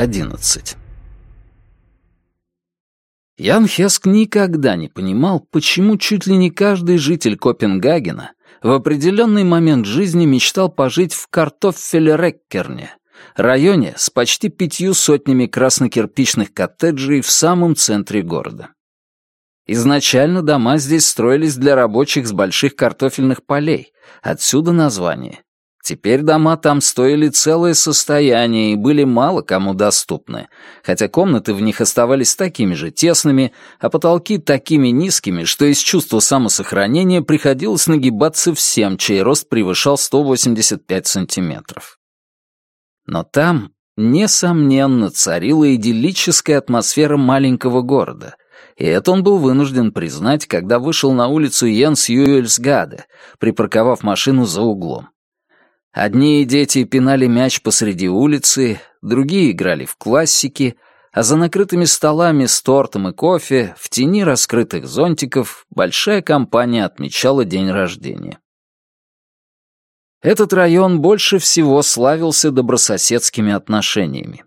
11. Ян Хеск никогда не понимал, почему чуть ли не каждый житель Копенгагена в определенный момент жизни мечтал пожить в Картоффелереккерне, районе с почти пятью сотнями краснокирпичных коттеджей в самом центре города. Изначально дома здесь строились для рабочих с больших картофельных полей, отсюда название. Теперь дома там стоили целое состояние и были мало кому доступны, хотя комнаты в них оставались такими же тесными, а потолки такими низкими, что из чувства самосохранения приходилось нагибаться всем, чей рост превышал 185 сантиметров. Но там, несомненно, царила идиллическая атмосфера маленького города, и это он был вынужден признать, когда вышел на улицу Йенс Юэльсгаде, припарковав машину за углом. Одни дети пинали мяч посреди улицы, другие играли в классики, а за накрытыми столами с тортом и кофе в тени раскрытых зонтиков большая компания отмечала день рождения. Этот район больше всего славился добрососедскими отношениями.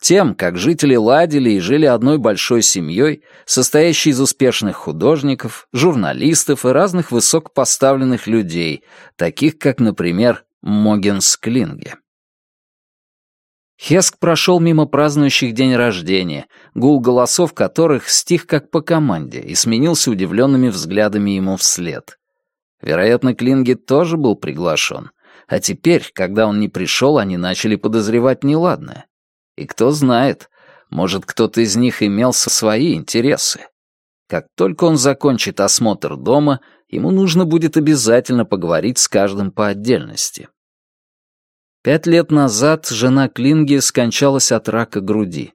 Тем, как жители ладили и жили одной большой семьей, состоящей из успешных художников, журналистов и разных высокопоставленных людей, таких как, например, Могенсклинге. Хеск прошел мимо празднующих день рождения, гул голосов которых стих как по команде и сменился удивленными взглядами ему вслед. Вероятно, Клинге тоже был приглашен, а теперь, когда он не пришел, они начали подозревать неладное. И кто знает, может, кто-то из них имел свои интересы. Как только он закончит осмотр дома, ему нужно будет обязательно поговорить с каждым по отдельности. Пять лет назад жена Клинги скончалась от рака груди.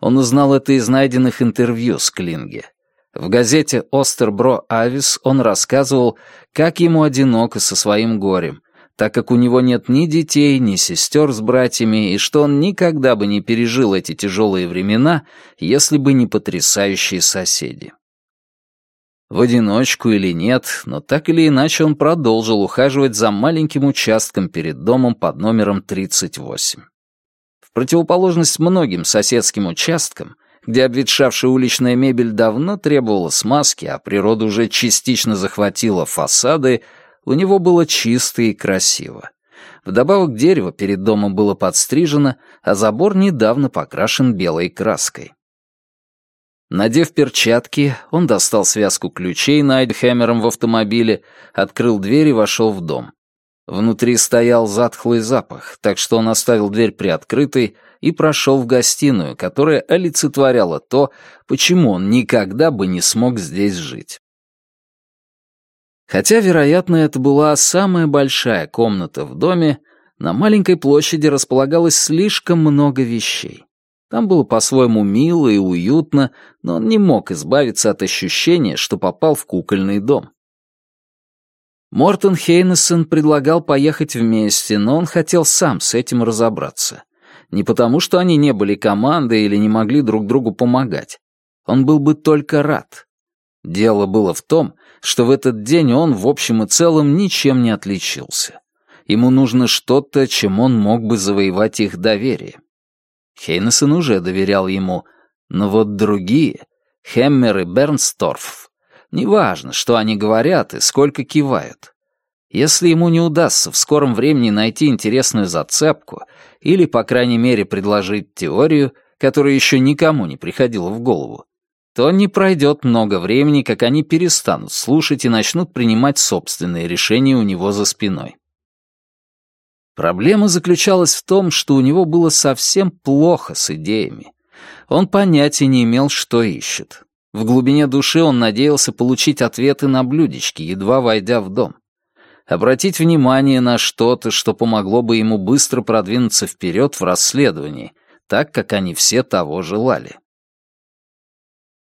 Он узнал это из найденных интервью с Клинге. В газете «Остербро Авис» он рассказывал, как ему одиноко со своим горем, так как у него нет ни детей, ни сестер с братьями, и что он никогда бы не пережил эти тяжелые времена, если бы не потрясающие соседи. В одиночку или нет, но так или иначе он продолжил ухаживать за маленьким участком перед домом под номером 38. В противоположность многим соседским участкам, где обветшавшая уличная мебель давно требовала смазки, а природа уже частично захватила фасады, у него было чисто и красиво. Вдобавок дерево перед домом было подстрижено, а забор недавно покрашен белой краской. Надев перчатки, он достал связку ключей, найденных в автомобиле, открыл дверь и вошел в дом. Внутри стоял затхлый запах, так что он оставил дверь приоткрытой и прошел в гостиную, которая олицетворяла то, почему он никогда бы не смог здесь жить. Хотя, вероятно, это была самая большая комната в доме, на маленькой площади располагалось слишком много вещей. Там было по-своему мило и уютно, но он не мог избавиться от ощущения, что попал в кукольный дом. Мортон Хейнесон предлагал поехать вместе, но он хотел сам с этим разобраться. Не потому, что они не были командой или не могли друг другу помогать. Он был бы только рад. Дело было в том, что в этот день он в общем и целом ничем не отличился. Ему нужно что-то, чем он мог бы завоевать их доверие. Хейнесон уже доверял ему, но вот другие, Хеммер и Бернсторф, неважно, что они говорят и сколько кивают. Если ему не удастся в скором времени найти интересную зацепку или, по крайней мере, предложить теорию, которая еще никому не приходила в голову, то не пройдет много времени, как они перестанут слушать и начнут принимать собственные решения у него за спиной. Проблема заключалась в том, что у него было совсем плохо с идеями. Он понятия не имел, что ищет. В глубине души он надеялся получить ответы на блюдечки, едва войдя в дом. Обратить внимание на что-то, что помогло бы ему быстро продвинуться вперед в расследовании, так как они все того желали.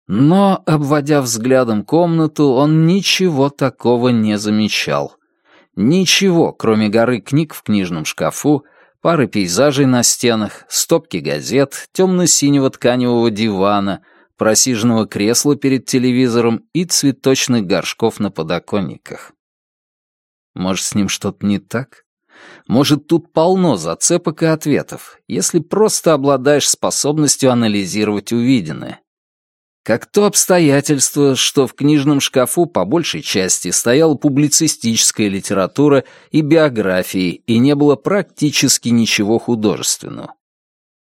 Но, обводя взглядом комнату, он ничего такого не замечал — Ничего, кроме горы книг в книжном шкафу, пары пейзажей на стенах, стопки газет, темно-синего тканевого дивана, просиженного кресла перед телевизором и цветочных горшков на подоконниках. Может, с ним что-то не так? Может, тут полно зацепок и ответов, если просто обладаешь способностью анализировать увиденное. Как то обстоятельство, что в книжном шкафу по большей части стояла публицистическая литература и биографии, и не было практически ничего художественного.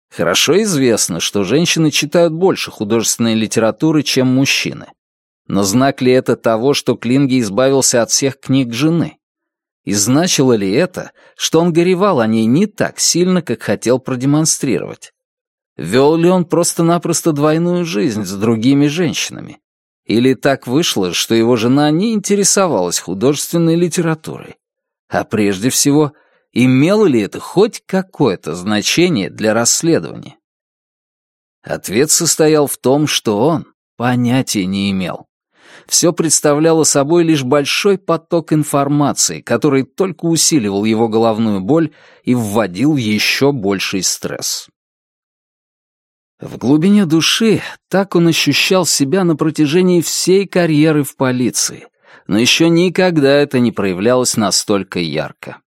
Хорошо известно, что женщины читают больше художественной литературы, чем мужчины. Но знак ли это того, что Клинги избавился от всех книг жены? И значило ли это, что он горевал о ней не так сильно, как хотел продемонстрировать? Вел ли он просто-напросто двойную жизнь с другими женщинами? Или так вышло, что его жена не интересовалась художественной литературой? А прежде всего, имело ли это хоть какое-то значение для расследования? Ответ состоял в том, что он понятия не имел все представляло собой лишь большой поток информации, который только усиливал его головную боль и вводил еще больший стресс. В глубине души так он ощущал себя на протяжении всей карьеры в полиции, но еще никогда это не проявлялось настолько ярко.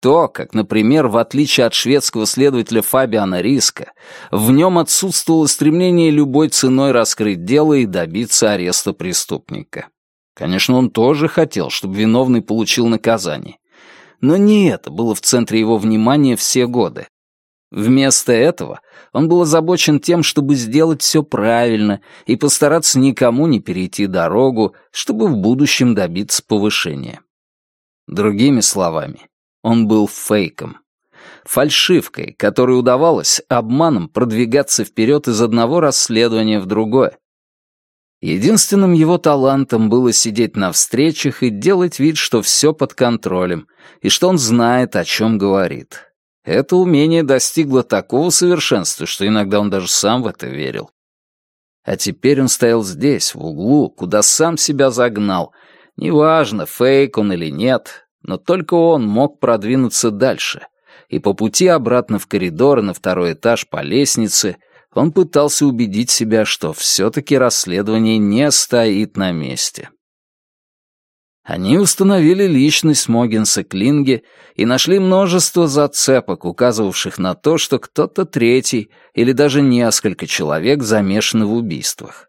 То, как, например, в отличие от шведского следователя Фабиана Риска, в нем отсутствовало стремление любой ценой раскрыть дело и добиться ареста преступника. Конечно, он тоже хотел, чтобы виновный получил наказание. Но не это было в центре его внимания все годы. Вместо этого он был озабочен тем, чтобы сделать все правильно и постараться никому не перейти дорогу, чтобы в будущем добиться повышения. Другими словами, он был фейком. Фальшивкой, которой удавалось обманом продвигаться вперед из одного расследования в другое. Единственным его талантом было сидеть на встречах и делать вид, что все под контролем, и что он знает, о чем говорит. Это умение достигло такого совершенства, что иногда он даже сам в это верил. А теперь он стоял здесь, в углу, куда сам себя загнал. Неважно, фейк он или нет, но только он мог продвинуться дальше, и по пути обратно в коридор и на второй этаж по лестнице он пытался убедить себя, что все-таки расследование не стоит на месте. Они установили личность Могинса Клинге и нашли множество зацепок, указывавших на то, что кто-то третий или даже несколько человек замешаны в убийствах.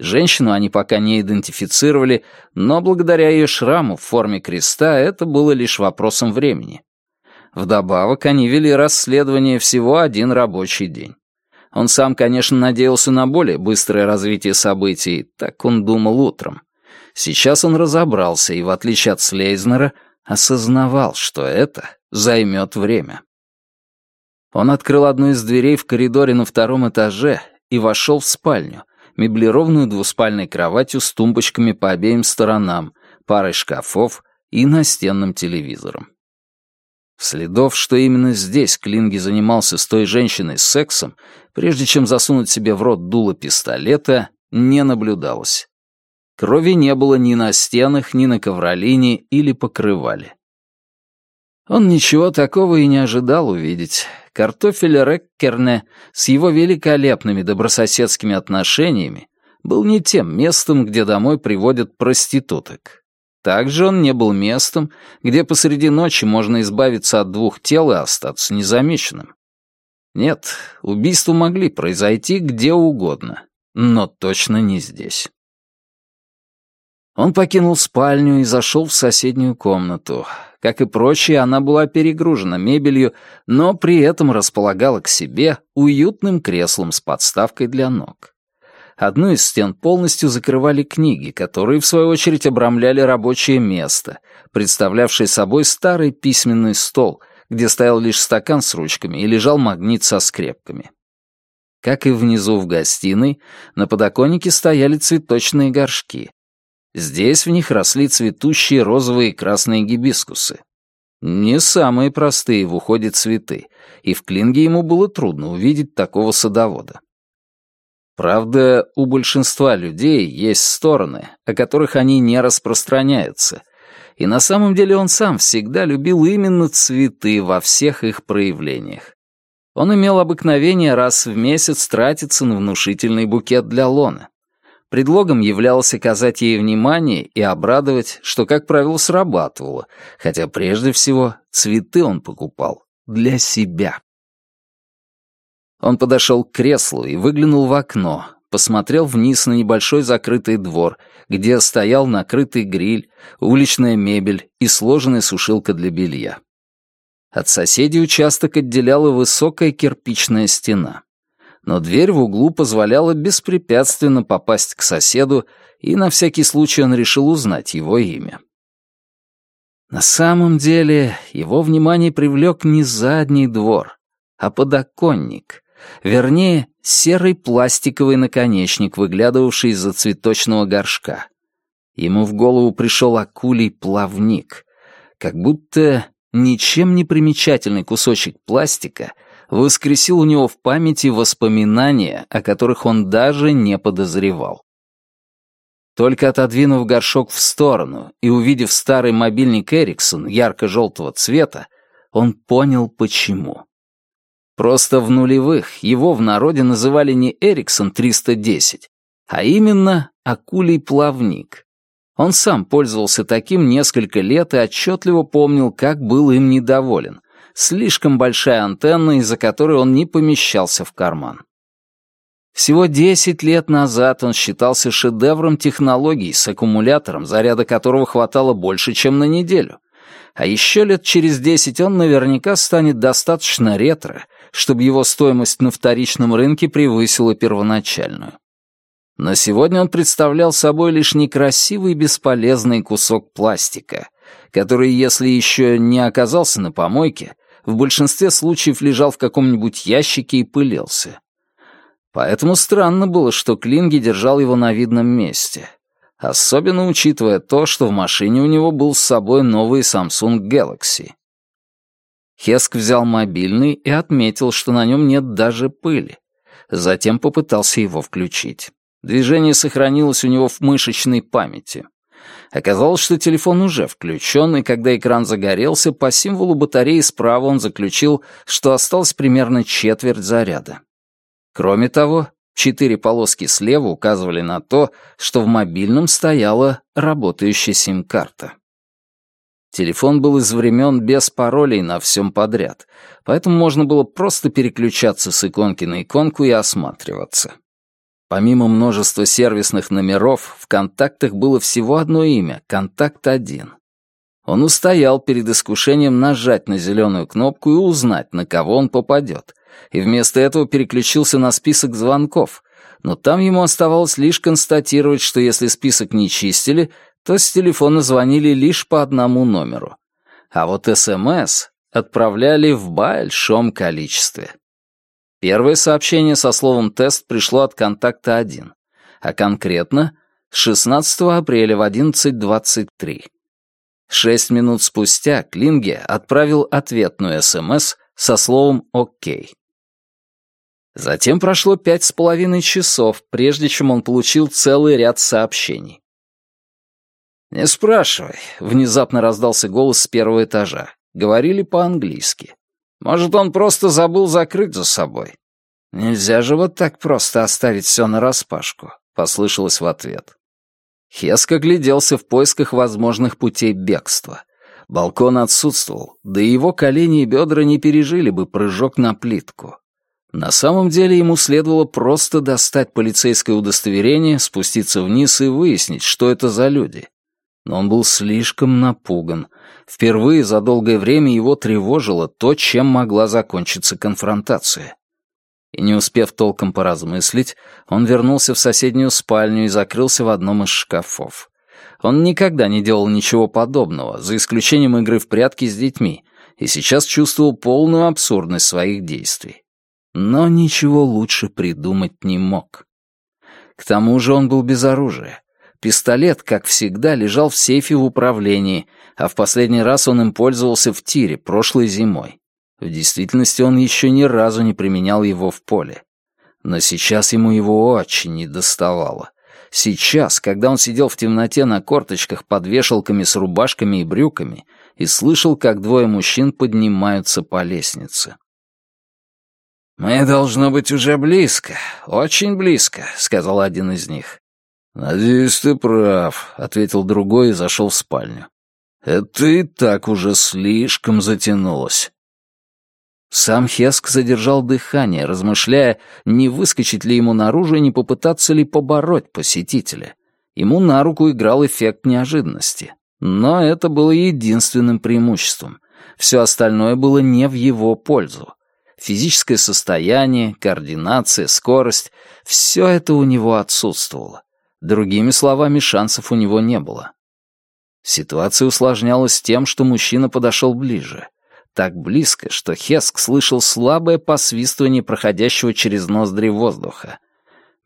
Женщину они пока не идентифицировали, но благодаря ее шраму в форме креста это было лишь вопросом времени. Вдобавок они вели расследование всего один рабочий день. Он сам, конечно, надеялся на более быстрое развитие событий, так он думал утром. Сейчас он разобрался и, в отличие от Слейзнера, осознавал, что это займет время. Он открыл одну из дверей в коридоре на втором этаже и вошел в спальню — меблированную двуспальной кроватью с тумбочками по обеим сторонам, парой шкафов и настенным телевизором. Следов, что именно здесь Клинги занимался с той женщиной сексом, прежде чем засунуть себе в рот дуло пистолета, не наблюдалось. Крови не было ни на стенах, ни на ковролине или покрывале. Он ничего такого и не ожидал увидеть. Картофель Реккерне с его великолепными добрососедскими отношениями был не тем местом, где домой приводят проституток. Также он не был местом, где посреди ночи можно избавиться от двух тел и остаться незамеченным. Нет, убийства могли произойти где угодно, но точно не здесь. Он покинул спальню и зашел в соседнюю комнату. Как и прочие, она была перегружена мебелью, но при этом располагала к себе уютным креслом с подставкой для ног. Одну из стен полностью закрывали книги, которые, в свою очередь, обрамляли рабочее место, представлявшее собой старый письменный стол, где стоял лишь стакан с ручками и лежал магнит со скрепками. Как и внизу в гостиной, на подоконнике стояли цветочные горшки, Здесь в них росли цветущие розовые и красные гибискусы. Не самые простые в уходе цветы, и в Клинге ему было трудно увидеть такого садовода. Правда, у большинства людей есть стороны, о которых они не распространяются, и на самом деле он сам всегда любил именно цветы во всех их проявлениях. Он имел обыкновение раз в месяц тратиться на внушительный букет для Лоны. Предлогом являлось оказать ей внимание и обрадовать, что, как правило, срабатывало, хотя прежде всего цветы он покупал для себя. Он подошел к креслу и выглянул в окно, посмотрел вниз на небольшой закрытый двор, где стоял накрытый гриль, уличная мебель и сложенная сушилка для белья. От соседей участок отделяла высокая кирпичная стена. Но дверь в углу позволяла беспрепятственно попасть к соседу, и на всякий случай он решил узнать его имя. На самом деле его внимание привлек не задний двор, а подоконник, вернее, серый пластиковый наконечник, выглядывавший из-за цветочного горшка. Ему в голову пришел акулий плавник, как будто ничем не примечательный кусочек пластика воскресил у него в памяти воспоминания, о которых он даже не подозревал. Только отодвинув горшок в сторону и увидев старый мобильник Эриксон ярко-желтого цвета, он понял, почему. Просто в нулевых его в народе называли не Эриксон 310, а именно акулий плавник. Он сам пользовался таким несколько лет и отчетливо помнил, как был им недоволен. Слишком большая антенна, из-за которой он не помещался в карман. Всего 10 лет назад он считался шедевром технологий с аккумулятором, заряда которого хватало больше, чем на неделю. А еще лет через 10 он наверняка станет достаточно ретро, чтобы его стоимость на вторичном рынке превысила первоначальную. Но сегодня он представлял собой лишь некрасивый бесполезный кусок пластика, который, если еще не оказался на помойке, в большинстве случаев лежал в каком-нибудь ящике и пылился. Поэтому странно было, что Клинги держал его на видном месте. Особенно учитывая то, что в машине у него был с собой новый Samsung Galaxy. Хеск взял мобильный и отметил, что на нем нет даже пыли. Затем попытался его включить. Движение сохранилось у него в мышечной памяти. Оказалось, что телефон уже включен, и когда экран загорелся, по символу батареи справа он заключил, что осталось примерно четверть заряда. Кроме того, четыре полоски слева указывали на то, что в мобильном стояла работающая сим-карта. Телефон был из времен без паролей на всем подряд, поэтому можно было просто переключаться с иконки на иконку и осматриваться. Помимо множества сервисных номеров, в контактах было всего одно имя — «Контакт-1». Он устоял перед искушением нажать на зеленую кнопку и узнать, на кого он попадет, и вместо этого переключился на список звонков, но там ему оставалось лишь констатировать, что если список не чистили, то с телефона звонили лишь по одному номеру. А вот СМС отправляли в большом количестве. Первое сообщение со словом «тест» пришло от контакта 1, а конкретно 16 апреля в 11.23. Шесть минут спустя Клинге отправил ответную СМС со словом «Окей». Затем прошло пять с половиной часов, прежде чем он получил целый ряд сообщений. «Не спрашивай», — внезапно раздался голос с первого этажа. Говорили по-английски. Может, он просто забыл закрыть за собой? Нельзя же вот так просто оставить все нараспашку, послышалось в ответ. Хеск огляделся в поисках возможных путей бегства. Балкон отсутствовал, да и его колени и бедра не пережили бы прыжок на плитку. На самом деле ему следовало просто достать полицейское удостоверение, спуститься вниз и выяснить, что это за люди. Но он был слишком напуган. Впервые за долгое время его тревожило то, чем могла закончиться конфронтация. И не успев толком поразмыслить, он вернулся в соседнюю спальню и закрылся в одном из шкафов. Он никогда не делал ничего подобного, за исключением игры в прятки с детьми, и сейчас чувствовал полную абсурдность своих действий. Но ничего лучше придумать не мог. К тому же он был без оружия. Пистолет, как всегда, лежал в сейфе в управлении, а в последний раз он им пользовался в тире прошлой зимой. В действительности он еще ни разу не применял его в поле. Но сейчас ему его очень недоставало. Сейчас, когда он сидел в темноте на корточках под вешалками с рубашками и брюками и слышал, как двое мужчин поднимаются по лестнице. «Мы, должно быть, уже близко, очень близко», — сказал один из них. «Надеюсь, ты прав», — ответил другой и зашел в спальню. «Это и так уже слишком затянулось». Сам Хеск задержал дыхание, размышляя, не выскочить ли ему наружу и не попытаться ли побороть посетителя. Ему на руку играл эффект неожиданности. Но это было единственным преимуществом. Все остальное было не в его пользу. Физическое состояние, координация, скорость — все это у него отсутствовало. Другими словами, шансов у него не было. Ситуация усложнялась тем, что мужчина подошел ближе. Так близко, что Хеск слышал слабое посвистывание проходящего через ноздри воздуха.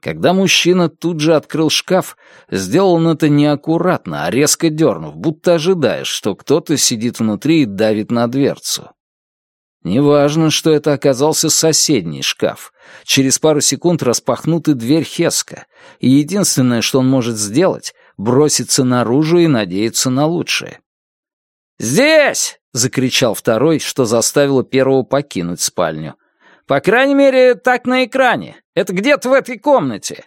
Когда мужчина тут же открыл шкаф, сделал он это неаккуратно, а резко дернув, будто ожидая, что кто-то сидит внутри и давит на дверцу. Неважно, что это оказался соседний шкаф. Через пару секунд распахнута дверь Хеска, и единственное, что он может сделать, броситься наружу и надеяться на лучшее. «Здесь!» — закричал второй, что заставило первого покинуть спальню. «По крайней мере, так на экране. Это где-то в этой комнате».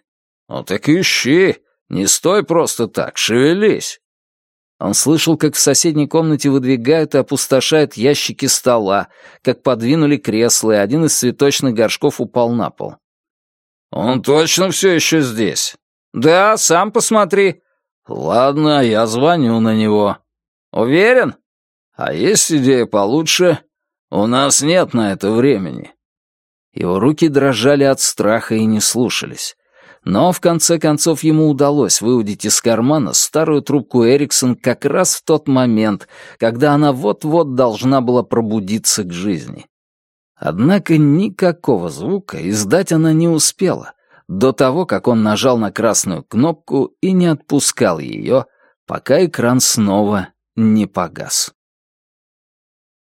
«Ну так ищи. Не стой просто так, шевелись». Он слышал, как в соседней комнате выдвигают и опустошают ящики стола, как подвинули кресло, и один из цветочных горшков упал на пол. «Он точно все еще здесь?» «Да, сам посмотри». «Ладно, я звоню на него». «Уверен?» «А есть идея получше? У нас нет на это времени». Его руки дрожали от страха и не слушались. Но в конце концов ему удалось выудить из кармана старую трубку Эриксон как раз в тот момент, когда она вот-вот должна была пробудиться к жизни. Однако никакого звука издать она не успела, до того, как он нажал на красную кнопку и не отпускал ее, пока экран снова не погас.